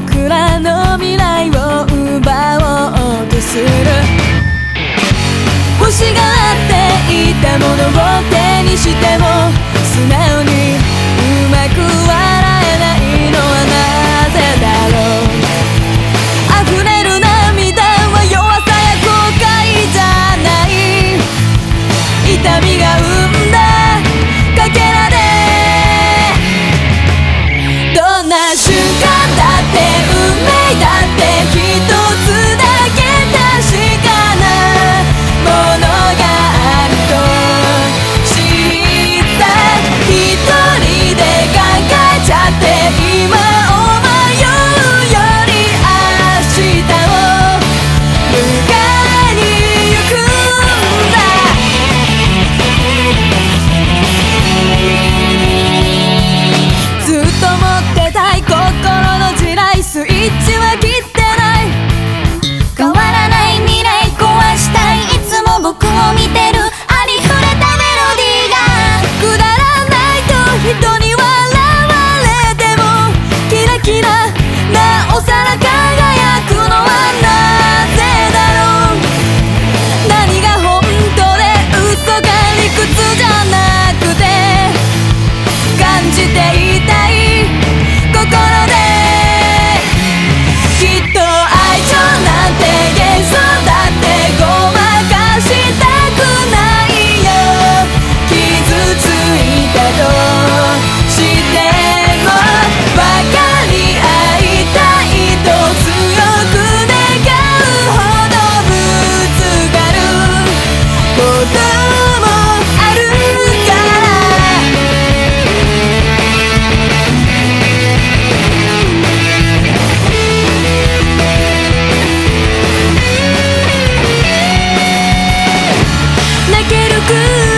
僕らの未来を奪おうとする。欲しがっていたものを手にしても素直にうまくは we do く